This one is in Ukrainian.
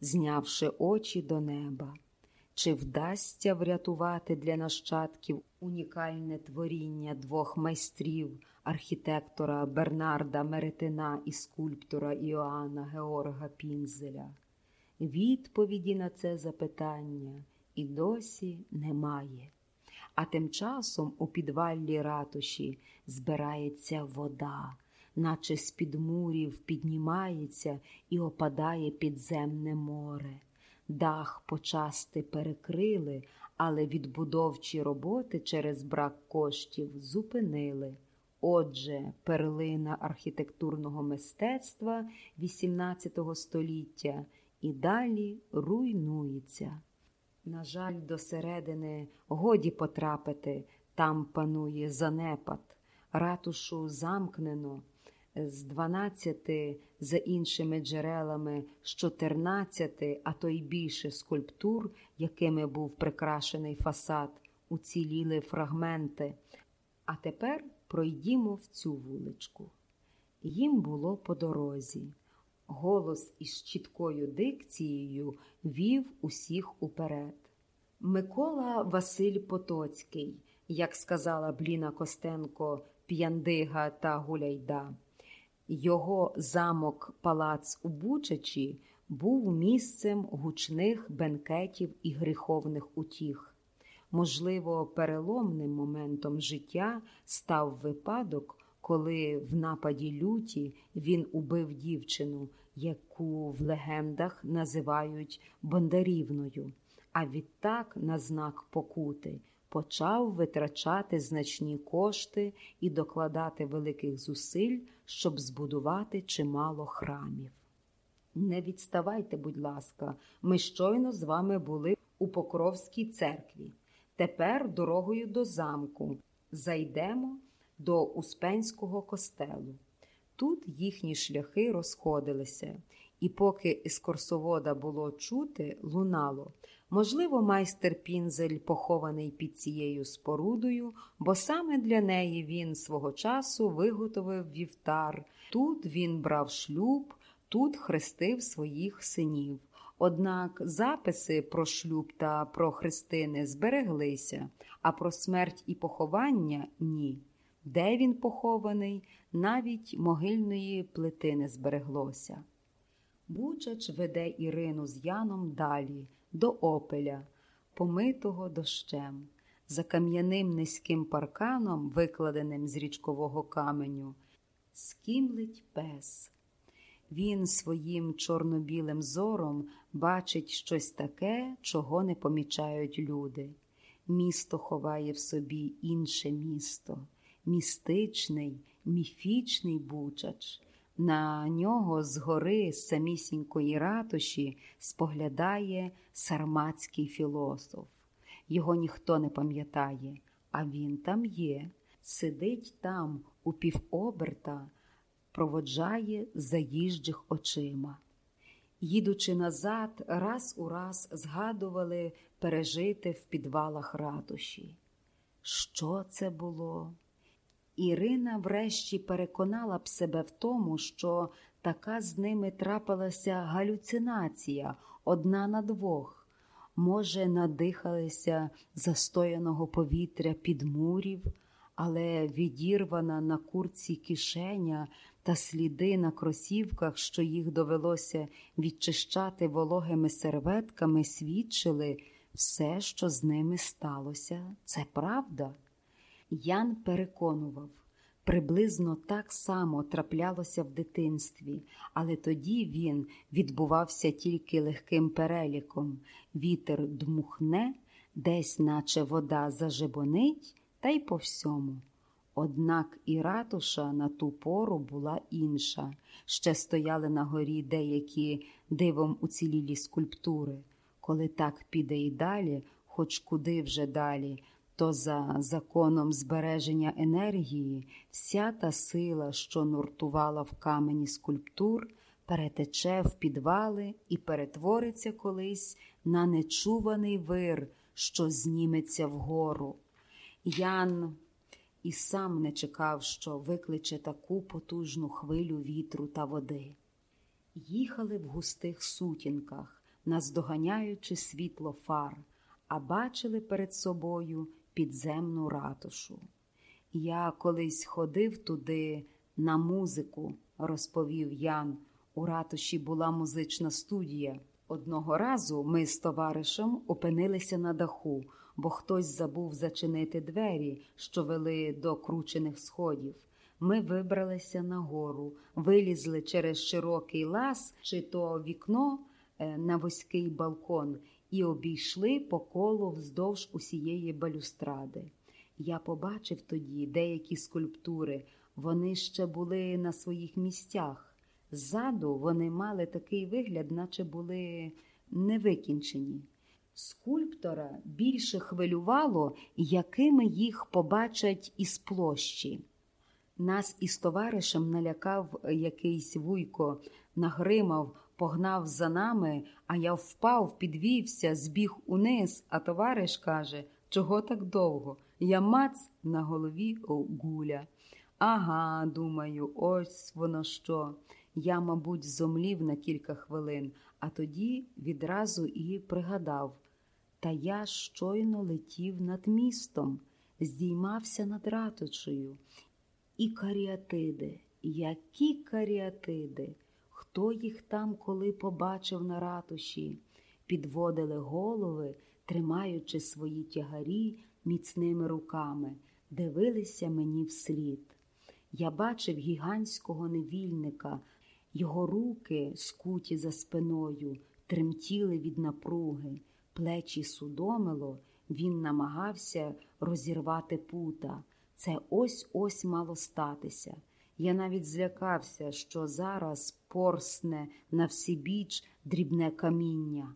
знявши очі до неба. Чи вдасться врятувати для нащадків унікальне творіння двох майстрів, архітектора Бернарда Меретина і скульптора Іоанна Георга Пінзеля? Відповіді на це запитання і досі немає. А тим часом у підваллі ратуші збирається вода, наче з під мурів піднімається і опадає підземне море. Дах почасти перекрили, але відбудовчі роботи через брак коштів зупинили. Отже, перлина архітектурного мистецтва XVIII століття і далі руйнується. На жаль, до середини годі потрапити, там панує занепад, ратушу замкнено. З 12, за іншими джерелами, з 14, а то й більше скульптур, якими був прикрашений фасад, уціліли фрагменти. А тепер пройдімо в цю вуличку. Їм було по дорозі. Голос із чіткою дикцією вів усіх уперед. Микола Василь Потоцький, як сказала Бліна Костенко, П'яндига та Гуляйда. Його замок палац у Бучачі був місцем гучних бенкетів і гріховних утіх. Можливо, переломним моментом життя став випадок, коли в нападі люті він убив дівчину, яку в легендах називають Бондарівною, а відтак, на знак покути, почав витрачати значні кошти і докладати великих зусиль, щоб збудувати чимало храмів. Не відставайте, будь ласка, ми щойно з вами були у Покровській церкві. Тепер дорогою до замку зайдемо до Успенського костелу. Тут їхні шляхи розходилися, і поки із корсовода було чути, лунало. Можливо, майстер Пінзель похований під цією спорудою, бо саме для неї він свого часу виготовив вівтар. Тут він брав шлюб, тут хрестив своїх синів. Однак записи про шлюб та про хрестини збереглися, а про смерть і поховання ні. Де він похований, навіть могильної плити не збереглося. Бучач веде Ірину з Яном далі, до опеля, помитого дощем, за кам'яним низьким парканом, викладеним з річкового каменю, скімлить пес. Він своїм чорно-білим зором бачить щось таке, чого не помічають люди. Місто ховає в собі інше місто, містичний, міфічний бучач. На нього згори з самісінької ратуші споглядає сарматський філософ. Його ніхто не пам'ятає, а він там є, сидить там у півоберта, проводжає заїжджих очима. Їдучи назад, раз у раз згадували пережити в підвалах ратуші. Що це було? Ірина врешті переконала б себе в тому, що така з ними трапилася галюцинація одна на двох. Може, надихалися застояного повітря підмурів, але відірвана на курці кишеня та сліди на кросівках, що їх довелося відчищати вологими серветками, свідчили все, що з ними сталося. Це правда. Ян переконував, приблизно так само траплялося в дитинстві, але тоді він відбувався тільки легким переліком. Вітер дмухне, десь, наче вода зажебонить, та й по всьому. Однак і ратуша на ту пору була інша. Ще стояли на горі деякі дивом уцілілі скульптури. Коли так піде і далі, хоч куди вже далі, то за законом збереження енергії вся та сила, що нуртувала в камені скульптур, перетече в підвали і перетвориться колись на нечуваний вир, що зніметься вгору. Ян і сам не чекав, що викличе таку потужну хвилю вітру та води. Їхали в густих сутінках, наздоганяючи світло фар, а бачили перед собою підземну ратушу. Я колись ходив туди на музику, розповів Ян. У ратуші була музична студія. Одного разу ми з товаришем опинилися на даху, бо хтось забув зачинити двері, що вели до кручених сходів. Ми вибралися нагору, вилізли через широкий лаз чи то вікно е, на вузький балкон і обійшли по колу вздовж усієї балюстради. Я побачив тоді деякі скульптури, вони ще були на своїх місцях. Ззаду вони мали такий вигляд, наче були невикінчені. Скульптора більше хвилювало, якими їх побачать із площі. Нас із товаришем налякав якийсь вуйко, нагримав, погнав за нами, а я впав, підвівся, збіг униз, а товариш каже, чого так довго? Я мац на голові гуля. Ага, думаю, ось воно що. Я, мабуть, зомлів на кілька хвилин, а тоді відразу і пригадав. Та я щойно летів над містом, здіймався над ратушею. І каріатиди, які каріатиди, хто їх там коли побачив на ратуші, підводили голови, тримаючи свої тягарі міцними руками, дивилися мені вслід. Я бачив гігантського невільника, його руки, скуті за спиною, тремтіли від напруги, плечі судомило, він намагався розірвати пута. Це ось ось мало статися. Я навіть злякався, що зараз порсне на всібіч дрібне каміння.